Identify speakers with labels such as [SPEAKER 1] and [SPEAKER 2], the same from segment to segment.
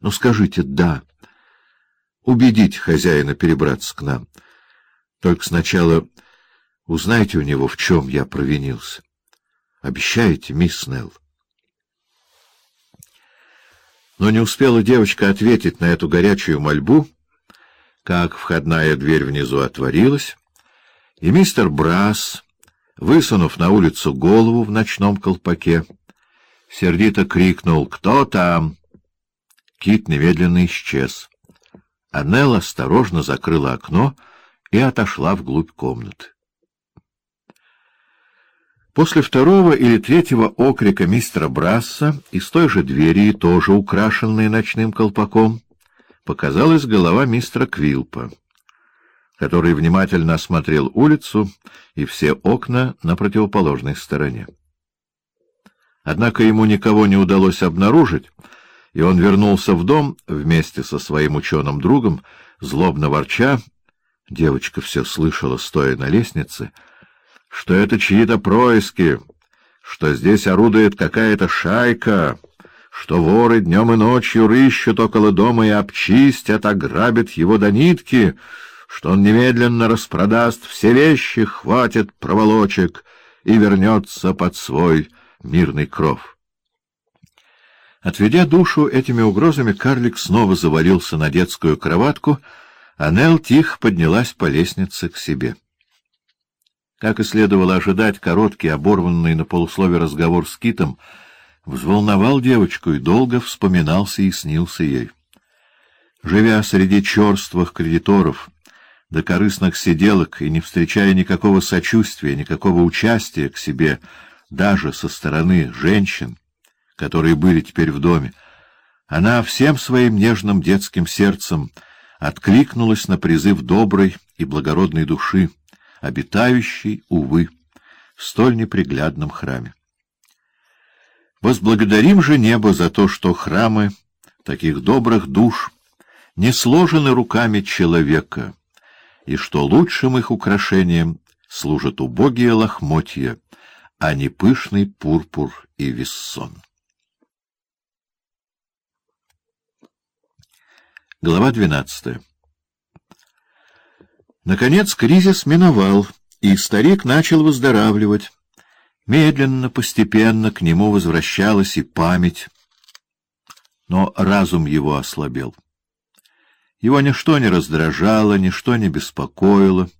[SPEAKER 1] Ну, скажите «да». Убедите хозяина перебраться к нам. Только сначала узнайте у него, в чем я провинился. Обещаете, мисс Нелл? Но не успела девочка ответить на эту горячую мольбу, как входная дверь внизу отворилась, и мистер Брас, высунув на улицу голову в ночном колпаке, сердито крикнул «Кто там?». Кит немедленно исчез. Аннел осторожно закрыла окно и отошла вглубь комнаты. После второго или третьего окрика мистера Брасса из той же двери, тоже украшенной ночным колпаком, показалась голова мистера Квилпа, который внимательно осмотрел улицу и все окна на противоположной стороне. Однако ему никого не удалось обнаружить, и он вернулся в дом вместе со своим ученым другом, злобно ворча, девочка все слышала, стоя на лестнице, что это чьи-то происки, что здесь орудует какая-то шайка, что воры днем и ночью рыщут около дома и обчистят, ограбят его до нитки, что он немедленно распродаст все вещи, хватит проволочек и вернется под свой мирный кров. Отведя душу этими угрозами, карлик снова завалился на детскую кроватку, а Нелл тихо поднялась по лестнице к себе. Как и следовало ожидать, короткий, оборванный на полуслове разговор с Китом взволновал девочку и долго вспоминался и снился ей. Живя среди черствых кредиторов, до корыстных сиделок и не встречая никакого сочувствия, никакого участия к себе, даже со стороны женщин, которые были теперь в доме, она всем своим нежным детским сердцем откликнулась на призыв доброй и благородной души, обитающей, увы, в столь неприглядном храме. Возблагодарим же небо за то, что храмы таких добрых душ не сложены руками человека, и что лучшим их украшением служат убогие лохмотья, а не пышный пурпур и виссон. Глава двенадцатая Наконец кризис миновал, и старик начал выздоравливать. Медленно, постепенно к нему возвращалась и память, но разум его ослабел. Его ничто не раздражало, ничто не беспокоило.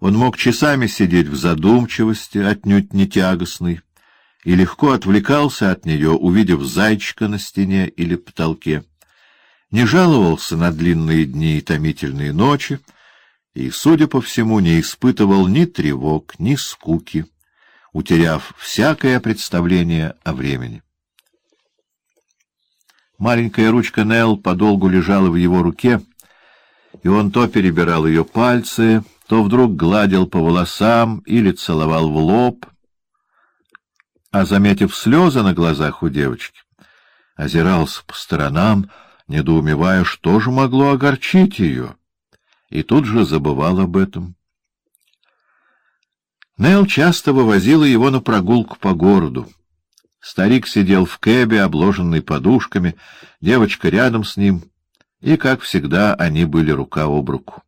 [SPEAKER 1] Он мог часами сидеть в задумчивости, отнюдь не тягостной, и легко отвлекался от нее, увидев зайчика на стене или потолке. Не жаловался на длинные дни и томительные ночи, и, судя по всему, не испытывал ни тревог, ни скуки, утеряв всякое представление о времени. Маленькая ручка Нелл подолгу лежала в его руке, и он то перебирал ее пальцы, то вдруг гладил по волосам или целовал в лоб, а, заметив слезы на глазах у девочки, озирался по сторонам, недоумевая, что же могло огорчить ее — и тут же забывал об этом. Нел часто вывозила его на прогулку по городу. Старик сидел в кэбе, обложенный подушками, девочка рядом с ним, и, как всегда, они были рука об руку.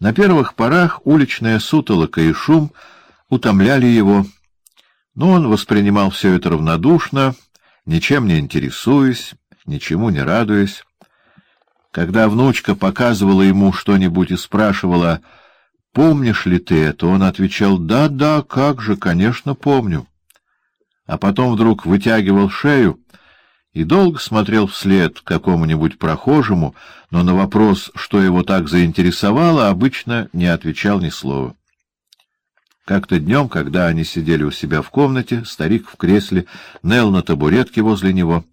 [SPEAKER 1] На первых порах уличная сутолока и шум утомляли его, но он воспринимал все это равнодушно, ничем не интересуясь, ничему не радуясь. Когда внучка показывала ему что-нибудь и спрашивала, «Помнишь ли ты это?», он отвечал, «Да, да, как же, конечно, помню». А потом вдруг вытягивал шею и долго смотрел вслед какому-нибудь прохожему, но на вопрос, что его так заинтересовало, обычно не отвечал ни слова. Как-то днем, когда они сидели у себя в комнате, старик в кресле, Нел на табуретке возле него,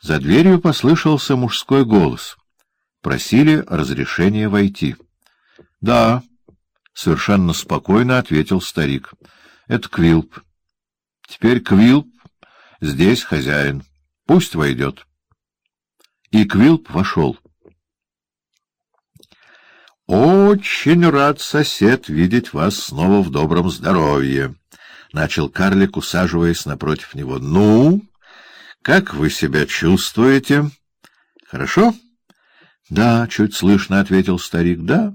[SPEAKER 1] за дверью послышался мужской голос — просили разрешения войти. — Да, — совершенно спокойно ответил старик. — Это Квилп. Теперь Квилп здесь хозяин. Пусть войдет. И Квилп вошел. — Очень рад, сосед, видеть вас снова в добром здоровье, — начал карлик, усаживаясь напротив него. — Ну, как вы себя чувствуете? — Хорошо? — Да, — чуть слышно ответил старик, — да.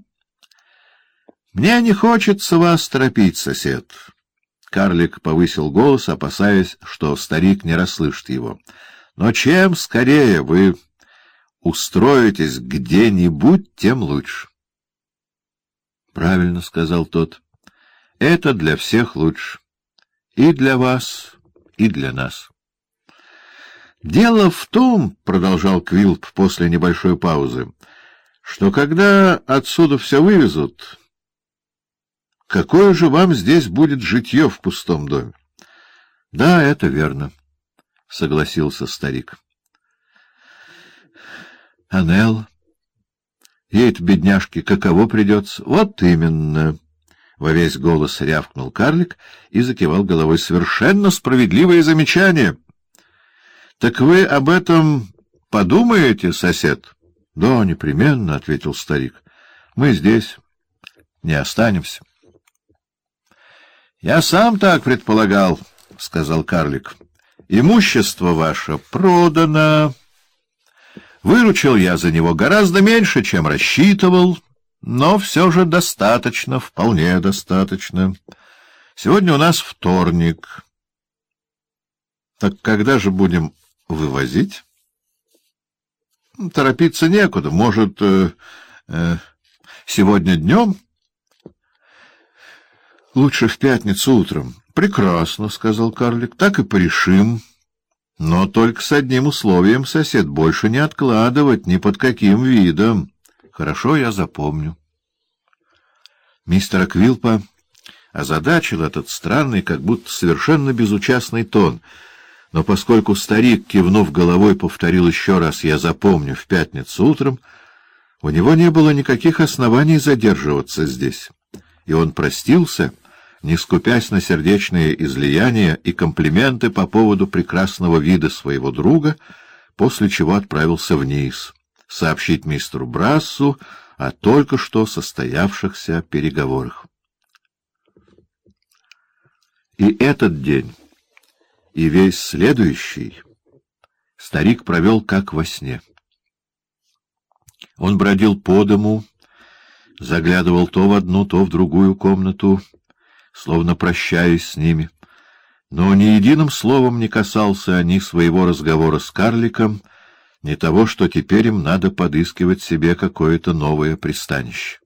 [SPEAKER 1] — Мне не хочется вас торопить, сосед. Карлик повысил голос, опасаясь, что старик не расслышит его. — Но чем скорее вы устроитесь где-нибудь, тем лучше. — Правильно, — сказал тот. — Это для всех лучше. И для вас, и для нас. — Дело в том, — продолжал Квилп после небольшой паузы, — что когда отсюда все вывезут, какое же вам здесь будет житье в пустом доме? — Да, это верно, — согласился старик. — Анел, ей-то, бедняжке, каково придется? — Вот именно. — во весь голос рявкнул карлик и закивал головой. — Совершенно справедливое замечание. — Так вы об этом подумаете, сосед? — Да, непременно, — ответил старик. — Мы здесь не останемся. — Я сам так предполагал, — сказал карлик. — Имущество ваше продано. Выручил я за него гораздо меньше, чем рассчитывал. — но все же достаточно, вполне достаточно. Сегодня у нас вторник. Так когда же будем вывозить? Торопиться некуда. Может, э, э, сегодня днем? Лучше в пятницу утром. Прекрасно, — сказал карлик. Так и порешим. Но только с одним условием, сосед, больше не откладывать ни под каким видом. Хорошо, я запомню. Мистера Квилпа озадачил этот странный, как будто совершенно безучастный тон, но поскольку старик, кивнув головой, повторил еще раз «я запомню» в пятницу утром, у него не было никаких оснований задерживаться здесь, и он простился, не скупясь на сердечные излияния и комплименты по поводу прекрасного вида своего друга, после чего отправился вниз сообщить мистеру Брассу о только что состоявшихся переговорах. И этот день, и весь следующий старик провел как во сне. Он бродил по дому, заглядывал то в одну, то в другую комнату, словно прощаясь с ними, но ни единым словом не касался ни своего разговора с карликом, не того, что теперь им надо подыскивать себе какое-то новое пристанище.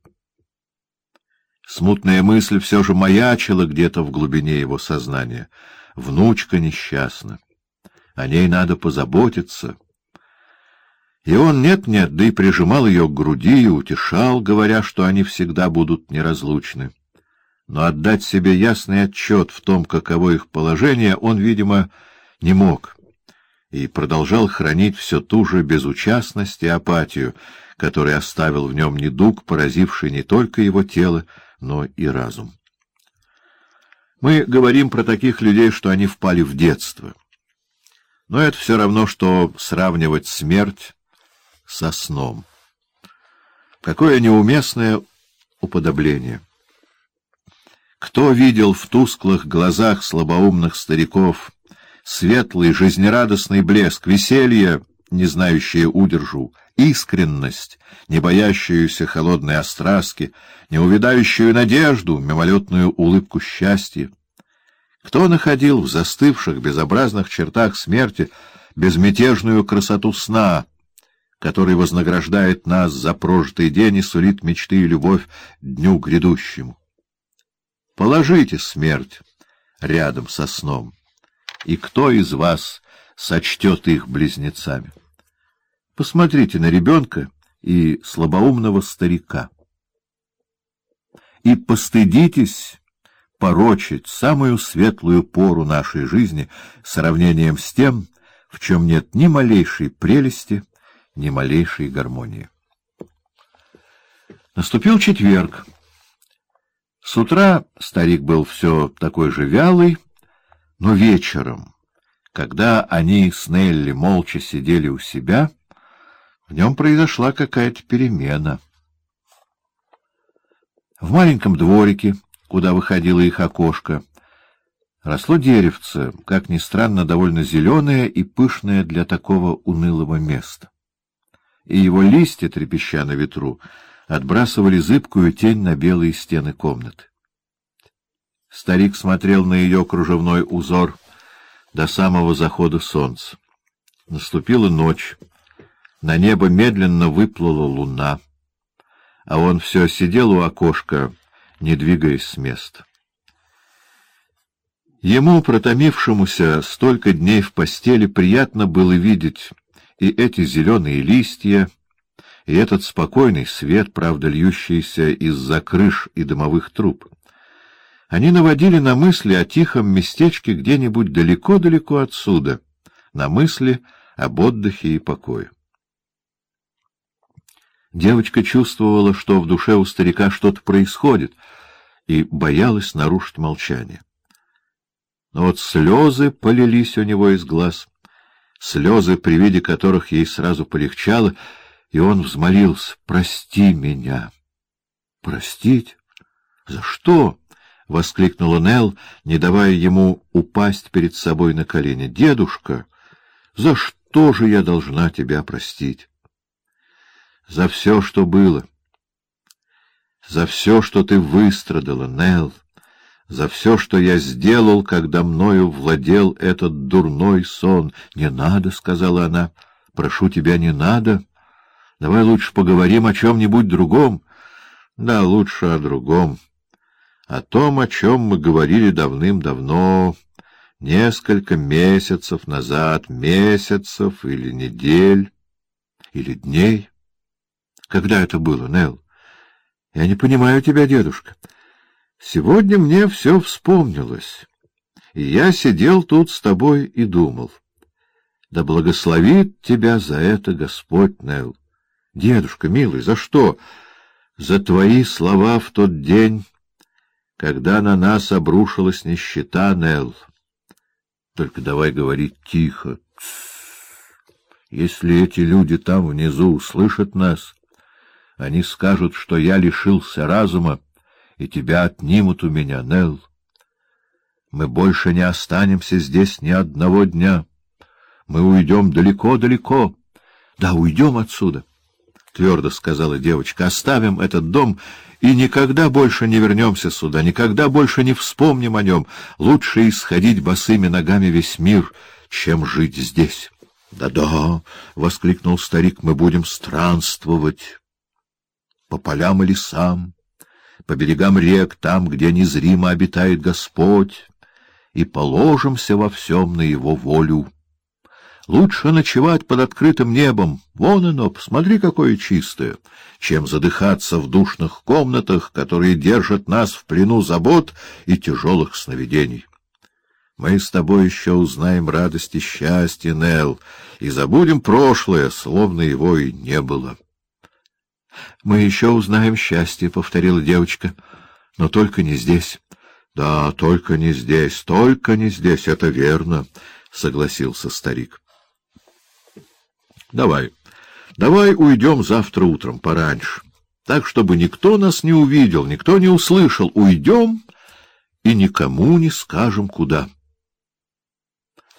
[SPEAKER 1] Смутная мысль все же маячила где-то в глубине его сознания. Внучка несчастна. О ней надо позаботиться. И он нет-нет, да и прижимал ее к груди и утешал, говоря, что они всегда будут неразлучны. Но отдать себе ясный отчет в том, каково их положение, он, видимо, не мог — и продолжал хранить все ту же безучастность и апатию, который оставил в нем недуг, поразивший не только его тело, но и разум. Мы говорим про таких людей, что они впали в детство. Но это все равно, что сравнивать смерть со сном. Какое неуместное уподобление! Кто видел в тусклых глазах слабоумных стариков светлый, жизнерадостный блеск, веселье, не знающее удержу, искренность, не боящуюся холодной остраски, не увядающую надежду, мимолетную улыбку счастья. Кто находил в застывших, безобразных чертах смерти безмятежную красоту сна, который вознаграждает нас за прожитый день и сулит мечты и любовь дню грядущему? Положите смерть рядом со сном и кто из вас сочтет их близнецами? Посмотрите на ребенка и слабоумного старика. И постыдитесь порочить самую светлую пору нашей жизни сравнением с тем, в чем нет ни малейшей прелести, ни малейшей гармонии. Наступил четверг. С утра старик был все такой же вялый, но вечером, когда они с Нелли молча сидели у себя, в нем произошла какая-то перемена. В маленьком дворике, куда выходило их окошко, росло деревце, как ни странно, довольно зеленое и пышное для такого унылого места. и его листья, трепеща на ветру, отбрасывали зыбкую тень на белые стены комнаты. Старик смотрел на ее кружевной узор до самого захода солнца. Наступила ночь, на небо медленно выплыла луна, а он все сидел у окошка, не двигаясь с места. Ему, протомившемуся столько дней в постели, приятно было видеть и эти зеленые листья, и этот спокойный свет, правда, льющийся из-за крыш и дымовых труб. Они наводили на мысли о тихом местечке где-нибудь далеко-далеко отсюда, на мысли об отдыхе и покое. Девочка чувствовала, что в душе у старика что-то происходит, и боялась нарушить молчание. Но вот слезы полились у него из глаз, слезы, при виде которых ей сразу полегчало, и он взмолился «Прости меня». «Простить? За что?» — воскликнула Нелл, не давая ему упасть перед собой на колени. «Дедушка, за что же я должна тебя простить?» «За все, что было, за все, что ты выстрадала, Нелл» за все, что я сделал, когда мною владел этот дурной сон. — Не надо, — сказала она, — прошу тебя, не надо. Давай лучше поговорим о чем-нибудь другом. — Да, лучше о другом. О том, о чем мы говорили давным-давно, несколько месяцев назад, месяцев или недель, или дней. Когда это было, Нелл? Я не понимаю тебя, дедушка. — Сегодня мне все вспомнилось, и я сидел тут с тобой и думал. Да благословит тебя за это Господь, Нел. Дедушка, милый, за что? За твои слова в тот день, когда на нас обрушилась нищета, Нел. Только давай говорить тихо. Если эти люди там внизу услышат нас, они скажут, что я лишился разума, и тебя отнимут у меня, Нелл. Мы больше не останемся здесь ни одного дня. Мы уйдем далеко-далеко. Да, уйдем отсюда, — твердо сказала девочка. Оставим этот дом и никогда больше не вернемся сюда, никогда больше не вспомним о нем. Лучше исходить босыми ногами весь мир, чем жить здесь. «Да — воскликнул старик, — мы будем странствовать по полям и лесам по берегам рек, там, где незримо обитает Господь, и положимся во всем на Его волю. Лучше ночевать под открытым небом, вон оно, посмотри, какое чистое, чем задыхаться в душных комнатах, которые держат нас в плену забот и тяжелых сновидений. Мы с тобой еще узнаем радость и счастье, Нел, и забудем прошлое, словно его и не было. — Мы еще узнаем счастье, — повторила девочка, — но только не здесь. — Да, только не здесь, только не здесь, это верно, — согласился старик. — Давай, давай уйдем завтра утром, пораньше, так, чтобы никто нас не увидел, никто не услышал. Уйдем и никому не скажем, куда.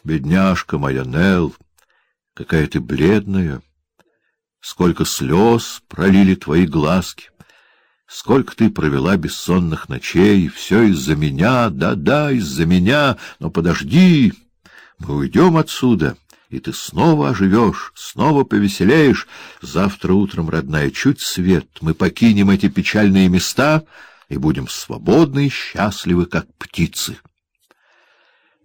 [SPEAKER 1] Бедняжка моя Нелл, какая ты бледная! — Сколько слез пролили твои глазки! Сколько ты провела бессонных ночей! Все из-за меня, да-да, из-за меня! Но подожди! Мы уйдем отсюда, и ты снова оживешь, снова повеселеешь. Завтра утром, родная, чуть свет, мы покинем эти печальные места и будем свободны и счастливы, как птицы.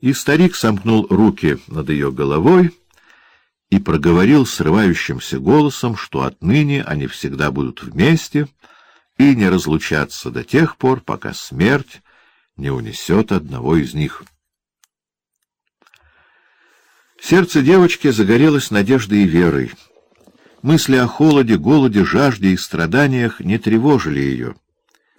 [SPEAKER 1] И старик сомкнул руки над ее головой, и проговорил срывающимся голосом, что отныне они всегда будут вместе и не разлучаться до тех пор, пока смерть не унесет одного из них. Сердце девочки загорелось надеждой и верой. Мысли о холоде, голоде, жажде и страданиях не тревожили ее.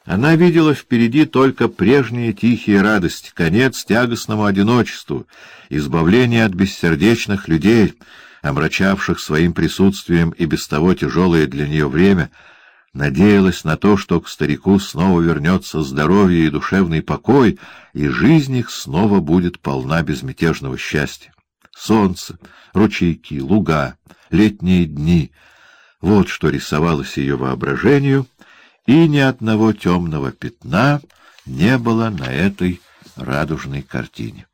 [SPEAKER 1] Она видела впереди только прежние тихие радости, конец тягостному одиночеству, избавление от бессердечных людей — омрачавших своим присутствием и без того тяжелое для нее время, надеялась на то, что к старику снова вернется здоровье и душевный покой, и жизнь их снова будет полна безмятежного счастья. Солнце, ручейки, луга, летние дни — Вот что рисовалось ее воображению, и ни одного темного пятна не было на этой радужной картине.